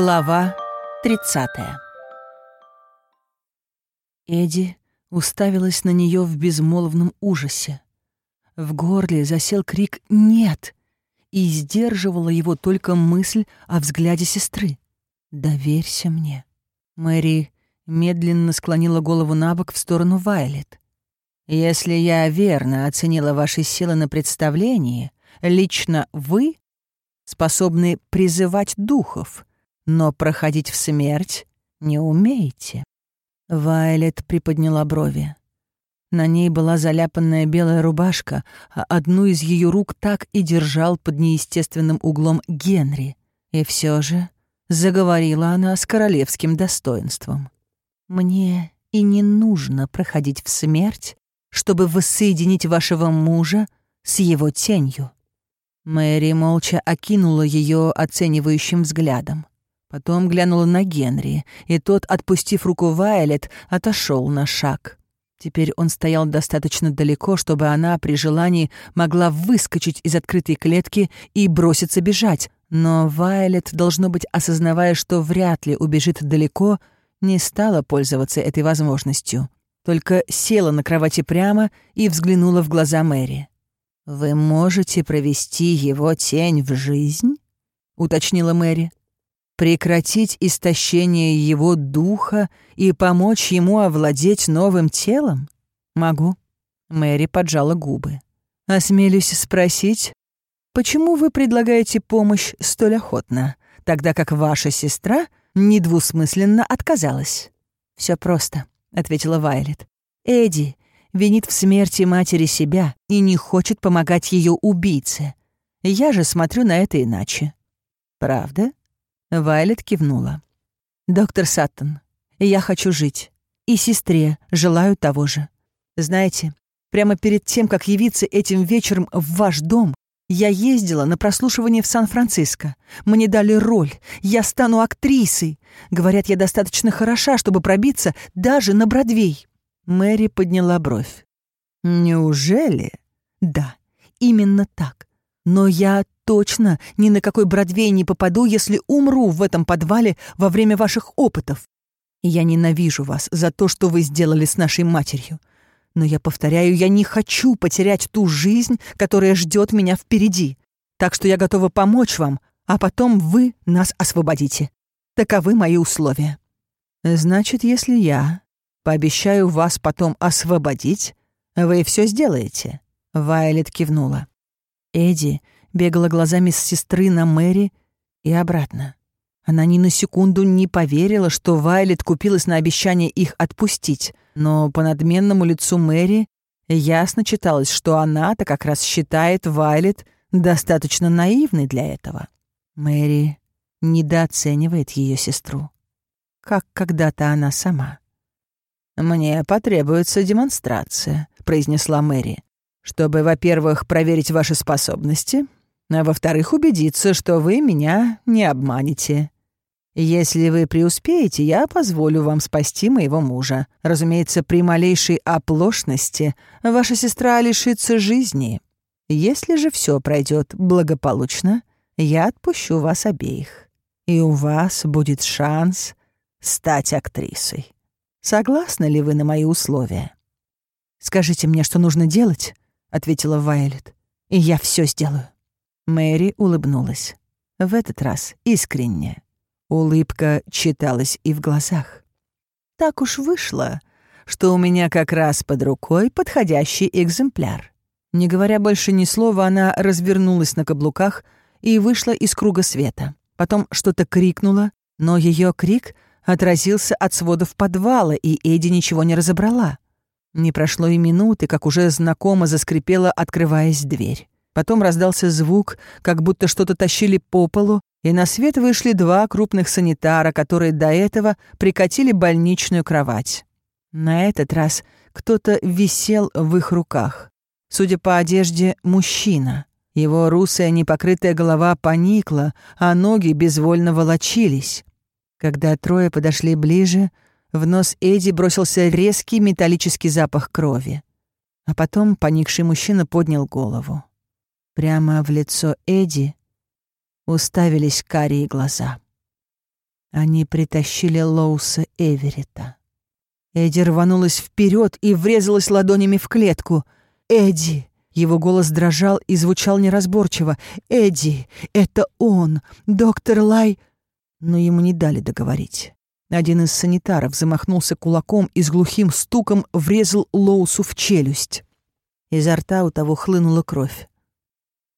Глава 30 Эдди уставилась на нее в безмолвном ужасе. В горле засел крик «Нет!» и сдерживала его только мысль о взгляде сестры. «Доверься мне». Мэри медленно склонила голову на бок в сторону Вайлет. «Если я верно оценила ваши силы на представлении, лично вы способны призывать духов, но проходить в смерть не умеете». Вайлет приподняла брови. На ней была заляпанная белая рубашка, а одну из ее рук так и держал под неестественным углом Генри. И все же заговорила она с королевским достоинством. «Мне и не нужно проходить в смерть, чтобы воссоединить вашего мужа с его тенью». Мэри молча окинула ее оценивающим взглядом. Потом глянула на Генри, и тот, отпустив руку Вайлет, отошел на шаг. Теперь он стоял достаточно далеко, чтобы она при желании могла выскочить из открытой клетки и броситься бежать. Но Вайлет, должно быть, осознавая, что вряд ли убежит далеко, не стала пользоваться этой возможностью. Только села на кровати прямо и взглянула в глаза Мэри. «Вы можете провести его тень в жизнь?» — уточнила Мэри прекратить истощение его духа и помочь ему овладеть новым телом? Могу. Мэри поджала губы. Осмелюсь спросить, почему вы предлагаете помощь столь охотно, тогда как ваша сестра недвусмысленно отказалась? Все просто, ответила Вайлет. Эдди винит в смерти матери себя и не хочет помогать ее убийце. Я же смотрю на это иначе. Правда? Вайлет кивнула. «Доктор Саттон, я хочу жить. И сестре желаю того же. Знаете, прямо перед тем, как явиться этим вечером в ваш дом, я ездила на прослушивание в Сан-Франциско. Мне дали роль. Я стану актрисой. Говорят, я достаточно хороша, чтобы пробиться даже на Бродвей». Мэри подняла бровь. «Неужели?» «Да, именно так. Но я точно ни на какой Бродвей не попаду, если умру в этом подвале во время ваших опытов. я ненавижу вас за то, что вы сделали с нашей матерью. Но я повторяю, я не хочу потерять ту жизнь, которая ждет меня впереди. Так что я готова помочь вам, а потом вы нас освободите. Таковы мои условия. Значит, если я пообещаю вас потом освободить, вы все сделаете. Вайлет кивнула. Эдди бегала глазами с сестры на Мэри и обратно. Она ни на секунду не поверила, что Вайлет купилась на обещание их отпустить, но по надменному лицу Мэри ясно читалось, что она-то как раз считает Вайлет достаточно наивной для этого. Мэри недооценивает ее сестру, как когда-то она сама. «Мне потребуется демонстрация», — произнесла Мэри, «чтобы, во-первых, проверить ваши способности, а во-вторых, убедиться, что вы меня не обманете. Если вы преуспеете, я позволю вам спасти моего мужа. Разумеется, при малейшей оплошности ваша сестра лишится жизни. Если же все пройдет благополучно, я отпущу вас обеих. И у вас будет шанс стать актрисой. Согласны ли вы на мои условия? «Скажите мне, что нужно делать», — ответила Вайлет, — «и я все сделаю». Мэри улыбнулась. В этот раз искренне. Улыбка читалась и в глазах. Так уж вышло, что у меня как раз под рукой подходящий экземпляр. Не говоря больше ни слова, она развернулась на каблуках и вышла из круга света. Потом что-то крикнула, но ее крик отразился от сводов подвала, и Эдди ничего не разобрала. Не прошло и минуты, как уже знакомо заскрипела, открываясь дверь. Потом раздался звук, как будто что-то тащили по полу, и на свет вышли два крупных санитара, которые до этого прикатили больничную кровать. На этот раз кто-то висел в их руках. Судя по одежде, мужчина. Его русая непокрытая голова поникла, а ноги безвольно волочились. Когда трое подошли ближе, в нос Эдди бросился резкий металлический запах крови. А потом поникший мужчина поднял голову. Прямо в лицо Эдди уставились карие глаза. Они притащили Лоуса Эверетта. Эдди рванулась вперед и врезалась ладонями в клетку. «Эдди!» Его голос дрожал и звучал неразборчиво. «Эдди! Это он! Доктор Лай!» Но ему не дали договорить. Один из санитаров замахнулся кулаком и с глухим стуком врезал Лоусу в челюсть. Изо рта у того хлынула кровь.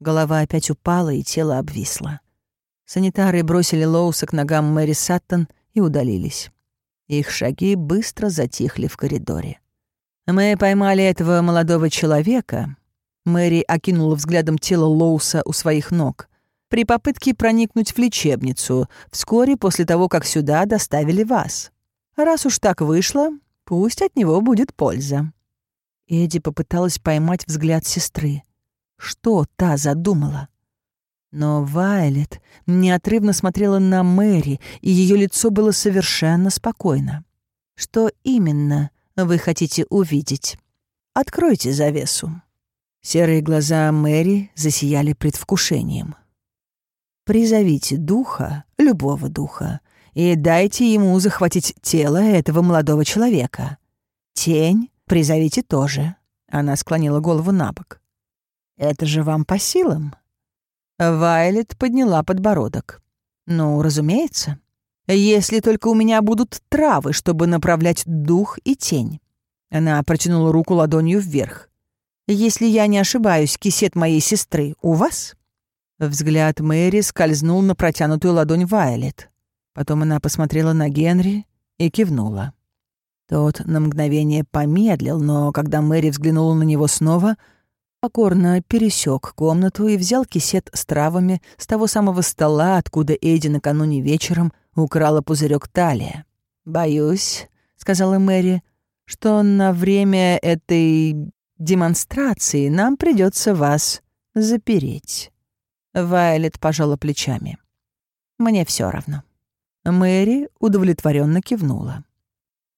Голова опять упала, и тело обвисло. Санитары бросили Лоуса к ногам Мэри Саттон и удалились. Их шаги быстро затихли в коридоре. «Мы поймали этого молодого человека», Мэри окинула взглядом тело Лоуса у своих ног, при попытке проникнуть в лечебницу, вскоре после того, как сюда доставили вас. Раз уж так вышло, пусть от него будет польза». Эдди попыталась поймать взгляд сестры. Что та задумала? Но Вайлет неотрывно смотрела на Мэри, и ее лицо было совершенно спокойно. «Что именно вы хотите увидеть? Откройте завесу». Серые глаза Мэри засияли предвкушением. «Призовите духа, любого духа, и дайте ему захватить тело этого молодого человека. Тень призовите тоже». Она склонила голову на бок. «Это же вам по силам?» Вайлет подняла подбородок. «Ну, разумеется. Если только у меня будут травы, чтобы направлять дух и тень». Она протянула руку ладонью вверх. «Если я не ошибаюсь, кисет моей сестры у вас?» Взгляд Мэри скользнул на протянутую ладонь Вайлет. Потом она посмотрела на Генри и кивнула. Тот на мгновение помедлил, но когда Мэри взглянула на него снова — покорно пересек комнату и взял кисет с травами с того самого стола, откуда Эдди накануне вечером украла пузырек талия. «Боюсь», — сказала Мэри, — «что на время этой демонстрации нам придется вас запереть». Вайлет пожала плечами. «Мне все равно». Мэри удовлетворенно кивнула.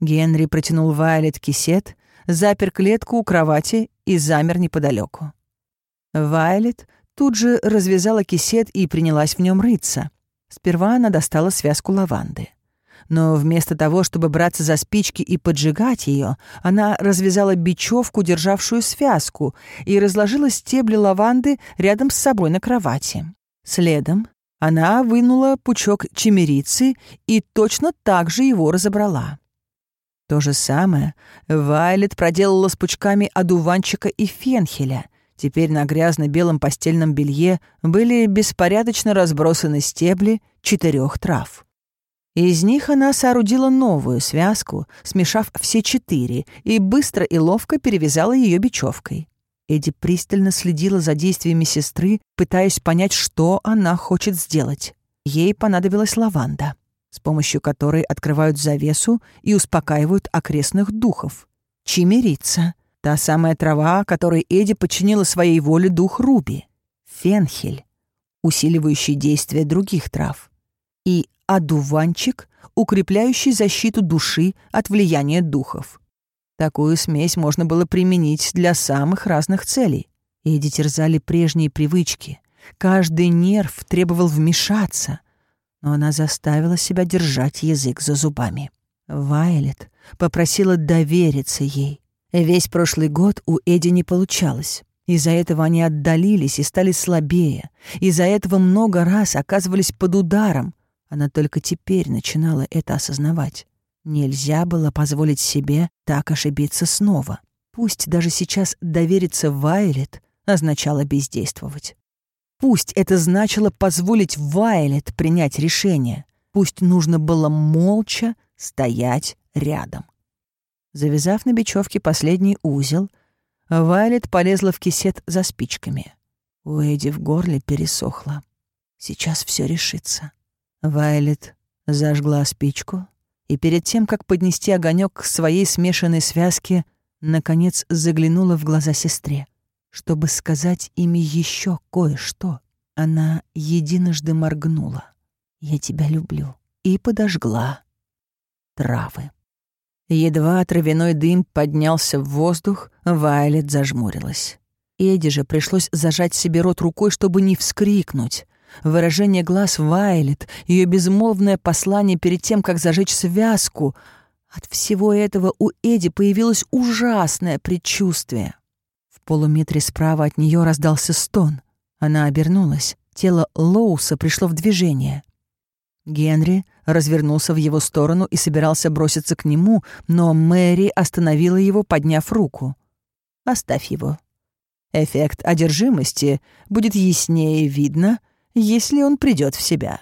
Генри протянул Вайлет кисет, запер клетку у кровати и замер неподалеку. Вайлет тут же развязала кисет и принялась в нем рыться. Сперва она достала связку лаванды. Но вместо того, чтобы браться за спички и поджигать ее, она развязала бечевку, державшую связку, и разложила стебли лаванды рядом с собой на кровати. Следом она вынула пучок чемерицы и точно так же его разобрала. То же самое Вайлет проделала с пучками одуванчика и фенхеля. Теперь на грязно-белом постельном белье были беспорядочно разбросаны стебли четырех трав. Из них она соорудила новую связку, смешав все четыре, и быстро и ловко перевязала ее бечевкой. Эдди пристально следила за действиями сестры, пытаясь понять, что она хочет сделать. Ей понадобилась лаванда с помощью которой открывают завесу и успокаивают окрестных духов. Чимерица — та самая трава, которой Эдди подчинила своей воле дух Руби. Фенхель — усиливающий действие других трав. И одуванчик, укрепляющий защиту души от влияния духов. Такую смесь можно было применить для самых разных целей. Эдди терзали прежние привычки. Каждый нерв требовал вмешаться — но она заставила себя держать язык за зубами. Вайлет попросила довериться ей. Весь прошлый год у Эдди не получалось. Из-за этого они отдалились и стали слабее. Из-за этого много раз оказывались под ударом. Она только теперь начинала это осознавать. Нельзя было позволить себе так ошибиться снова. Пусть даже сейчас довериться Вайлет означало бездействовать. Пусть это значило позволить Вайлет принять решение. Пусть нужно было молча стоять рядом. Завязав на бечевке последний узел, Вайлет полезла в кисет за спичками. У Эдди в горле пересохло. Сейчас все решится. Вайлет зажгла спичку и перед тем, как поднести огонек к своей смешанной связке, наконец заглянула в глаза сестре чтобы сказать ими еще кое-что. Она единожды моргнула. «Я тебя люблю» и подожгла травы. Едва травяной дым поднялся в воздух, Вайлет зажмурилась. Эдди же пришлось зажать себе рот рукой, чтобы не вскрикнуть. Выражение глаз Вайлет, ее безмолвное послание перед тем, как зажечь связку. От всего этого у Эди появилось ужасное предчувствие. В полуметре справа от нее раздался стон. Она обернулась. Тело Лоуса пришло в движение. Генри развернулся в его сторону и собирался броситься к нему, но Мэри остановила его, подняв руку. «Оставь его. Эффект одержимости будет яснее видно, если он придет в себя».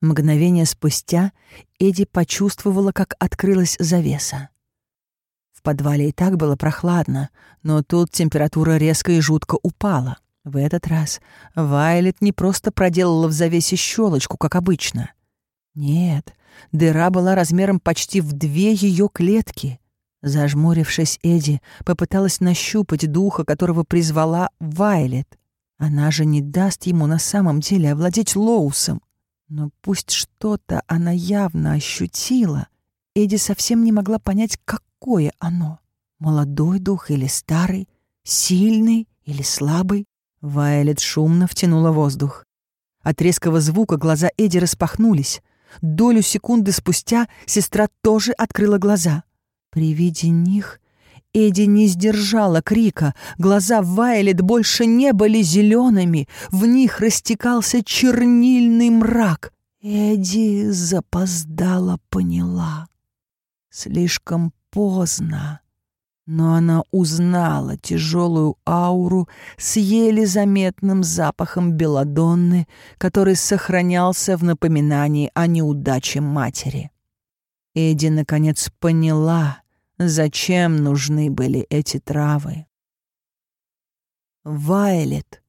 Мгновение спустя Эдди почувствовала, как открылась завеса. В подвале и так было прохладно, но тут температура резко и жутко упала. В этот раз Вайлет не просто проделала в завесе щелочку, как обычно. Нет, дыра была размером почти в две ее клетки. Зажмурившись, Эдди попыталась нащупать духа, которого призвала Вайлет. Она же не даст ему на самом деле овладеть Лоусом. Но пусть что-то она явно ощутила, Эдди совсем не могла понять, какое оно. Молодой дух или старый, сильный или слабый. Вайлет шумно втянула воздух. От резкого звука глаза Эдди распахнулись. Долю секунды спустя сестра тоже открыла глаза. При виде них Эдди не сдержала крика. Глаза Вайлет больше не были зелеными, в них растекался чернильный мрак. Эдди запоздала поняла. Слишком поздно но она узнала тяжелую ауру с еле заметным запахом белладонны, который сохранялся в напоминании о неудаче матери. Эдди, наконец, поняла, зачем нужны были эти травы. Вайлет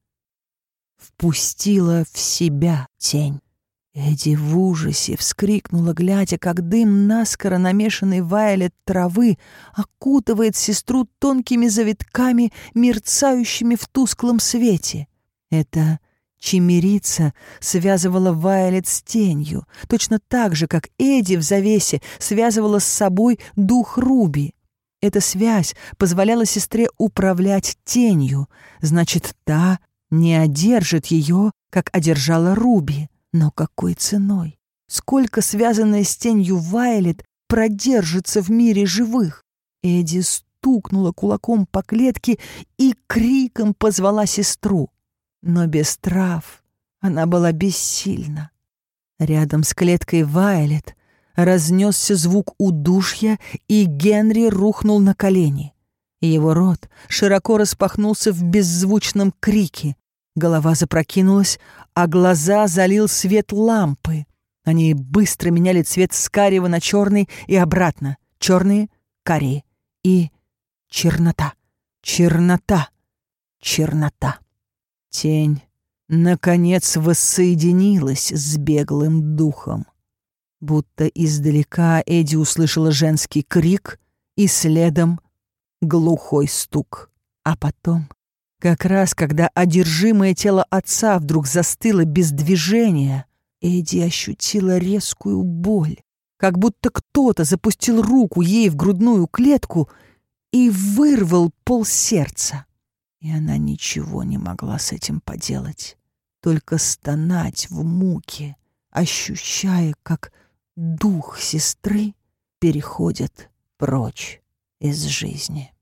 впустила в себя тень. Эдди в ужасе вскрикнула, глядя, как дым наскоро намешанной вайлет травы окутывает сестру тонкими завитками, мерцающими в тусклом свете. Это чимерица связывала Вайлет с тенью, точно так же, как Эдди в завесе связывала с собой дух Руби. Эта связь позволяла сестре управлять тенью, значит, та не одержит ее, как одержала Руби. Но какой ценой? Сколько связанная с тенью Вайлет продержится в мире живых? Эдди стукнула кулаком по клетке и криком позвала сестру. Но без трав она была бессильна. Рядом с клеткой Вайлет разнесся звук удушья, и Генри рухнул на колени. Его рот широко распахнулся в беззвучном крике. Голова запрокинулась, а глаза залил свет лампы. Они быстро меняли цвет с карего на черный и обратно. Черные, карие и чернота, чернота, чернота. Тень, наконец, воссоединилась с беглым духом. Будто издалека Эдди услышала женский крик и следом глухой стук. А потом как раз когда одержимое тело отца вдруг застыло без движения, Эдди ощутила резкую боль, как будто кто-то запустил руку ей в грудную клетку и вырвал полсердца. И она ничего не могла с этим поделать, только стонать в муке, ощущая, как дух сестры переходит прочь из жизни.